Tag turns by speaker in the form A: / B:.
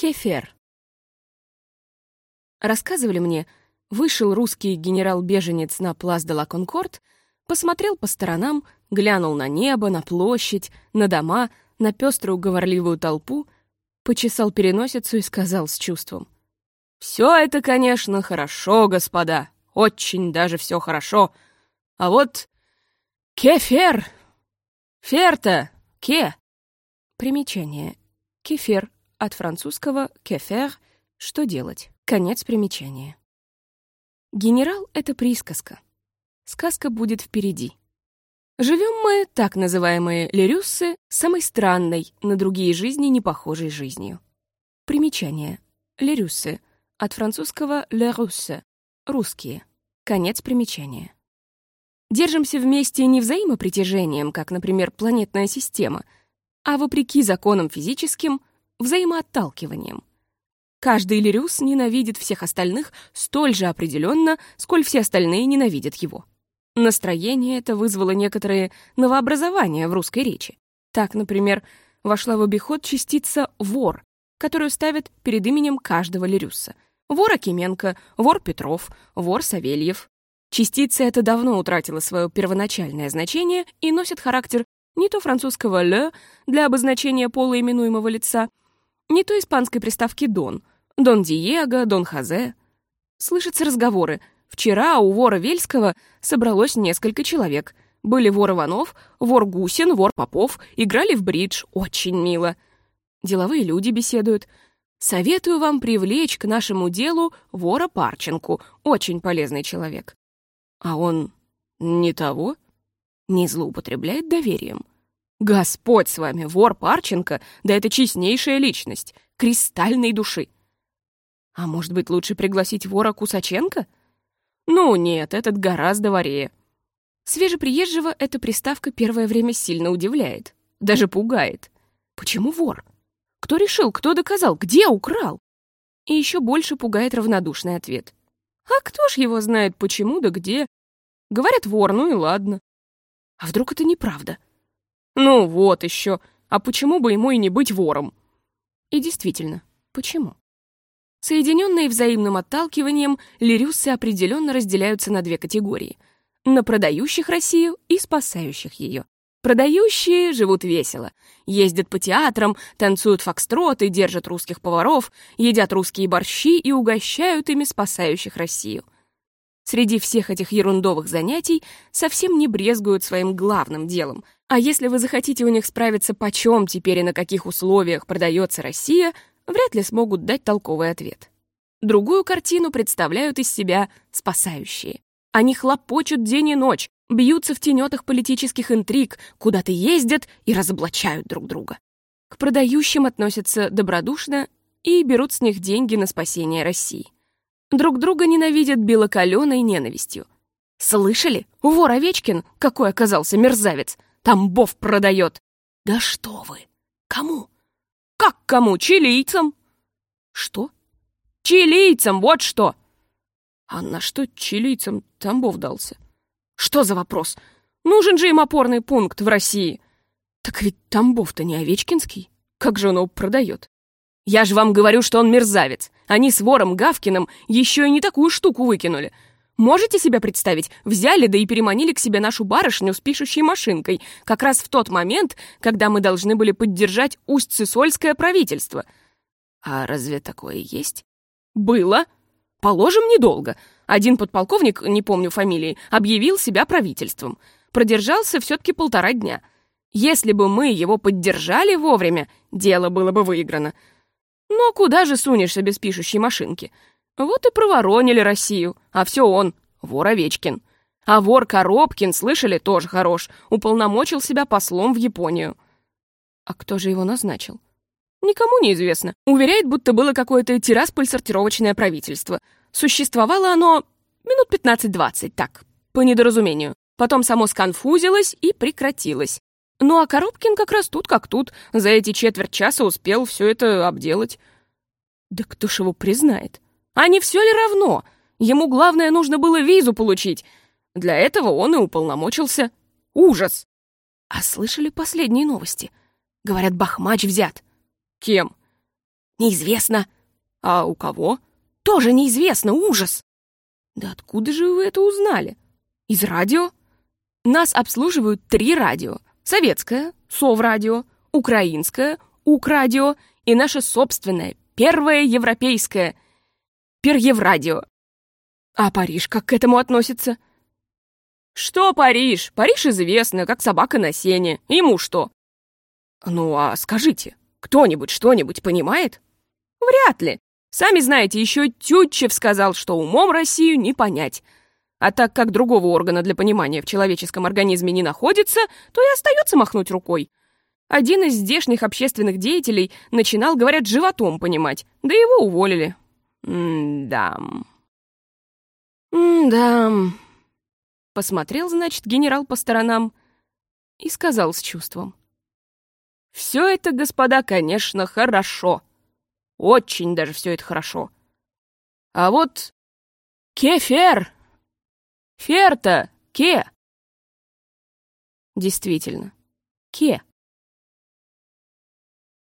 A: Кефер. Рассказывали мне, вышел русский генерал-беженец на Плас де ла Конкорд, посмотрел по сторонам, глянул на небо, на площадь, на дома, на пеструю говорливую толпу, почесал переносицу и сказал с чувством. «Все это, конечно, хорошо, господа, очень даже все хорошо. А вот кефер, ферта, ке». Примечание. Кефер от французского «кефер» — «что делать». Конец примечания. Генерал — это присказка. Сказка будет впереди. Живем мы, так называемые лирюссы, самой странной, на другие жизни не похожей жизнью. Примечание. Лирюссы. От французского «le russe» — «русские». Конец примечания. Держимся вместе не взаимопритяжением, как, например, планетная система, а вопреки законам физическим — взаимоотталкиванием. Каждый Лириус ненавидит всех остальных столь же определенно, сколь все остальные ненавидят его. Настроение это вызвало некоторые новообразования в русской речи. Так, например, вошла в обиход частица «вор», которую ставят перед именем каждого Лирюса. Вор Акименко, вор Петров, вор Савельев. Частица эта давно утратила свое первоначальное значение и носит характер не то французского «le» для обозначения полуименуемого лица, не то испанской приставки «дон». «Дон Диего», «Дон Хозе». Слышатся разговоры. Вчера у вора Вельского собралось несколько человек. Были вор Иванов, вор Гусин, вор Попов, играли в бридж. Очень мило. Деловые люди беседуют. Советую вам привлечь к нашему делу вора Парченку. Очень полезный человек. А он не того, не злоупотребляет доверием. Господь с вами, вор Парченко, да это честнейшая личность, кристальной души. А может быть, лучше пригласить вора Кусаченко? Ну нет, этот гораздо ворее. Свежеприезжего эта приставка первое время сильно удивляет, даже пугает. Почему вор? Кто решил, кто доказал, где украл? И еще больше пугает равнодушный ответ. А кто ж его знает, почему да где? Говорят, вор, ну и ладно. А вдруг это неправда? Ну вот еще. А почему бы ему и не быть вором? И действительно, почему? Соединенные взаимным отталкиванием, лирюсы определенно разделяются на две категории. На продающих Россию и спасающих ее. Продающие живут весело. Ездят по театрам, танцуют фокстроты, держат русских поваров, едят русские борщи и угощают ими спасающих Россию. Среди всех этих ерундовых занятий совсем не брезгуют своим главным делом — а если вы захотите у них справиться, почем теперь и на каких условиях продается Россия, вряд ли смогут дать толковый ответ. Другую картину представляют из себя спасающие. Они хлопочут день и ночь, бьются в тенетах политических интриг, куда-то ездят и разоблачают друг друга. К продающим относятся добродушно и берут с них деньги на спасение России. Друг друга ненавидят белокаленой ненавистью. Слышали? Вор Овечкин, какой оказался мерзавец! Тамбов продает. Да что вы? Кому? Как кому? Чилийцам. Что? Чилийцам, вот что. А на что чилийцам Тамбов дался? Что за вопрос? Нужен же им опорный пункт в России. Так ведь Тамбов-то не Овечкинский. Как же он его продает? Я же вам говорю, что он мерзавец. Они с вором Гавкиным еще и не такую штуку выкинули — Можете себе представить? Взяли, да и переманили к себе нашу барышню с пишущей машинкой, как раз в тот момент, когда мы должны были поддержать Усть-Сысольское правительство. А разве такое есть? Было. Положим, недолго. Один подполковник, не помню фамилии, объявил себя правительством. Продержался все-таки полтора дня. Если бы мы его поддержали вовремя, дело было бы выиграно. Но куда же сунешься без пишущей машинки? Вот и проворонили Россию, а все он, вор Овечкин. А вор Коробкин, слышали, тоже хорош, уполномочил себя послом в Японию. А кто же его назначил? Никому не известно. Уверяет, будто было какое-то тирасполь-сортировочное правительство. Существовало оно минут 15-20, так, по недоразумению. Потом само сконфузилось и прекратилось. Ну а Коробкин как раз тут как тут, за эти четверть часа успел все это обделать. Да кто ж его признает? А не все ли равно? Ему главное нужно было визу получить. Для этого он и уполномочился. Ужас! А слышали последние новости? Говорят, Бахмач взят. Кем? Неизвестно. А у кого? Тоже неизвестно, ужас. Да откуда же вы это узнали? Из радио? Нас обслуживают три радио. Советское, Соврадио, украинское, Украдио и наше собственное, первое европейское, Переврадио. А Париж как к этому относится? Что Париж? Париж известно, как собака на сене. Ему что? Ну а скажите, кто-нибудь что-нибудь понимает? Вряд ли. Сами знаете, еще Тютчев сказал, что умом Россию не понять. А так как другого органа для понимания в человеческом организме не находится, то и остается махнуть рукой. Один из здешних общественных деятелей начинал, говорят, животом понимать, да его уволили. М-да. М-да. Посмотрел, значит, генерал по сторонам и сказал с чувством. «Все это, господа, конечно, хорошо. Очень даже все это хорошо. А вот кефер! Ферта! Ке!» Действительно, ке.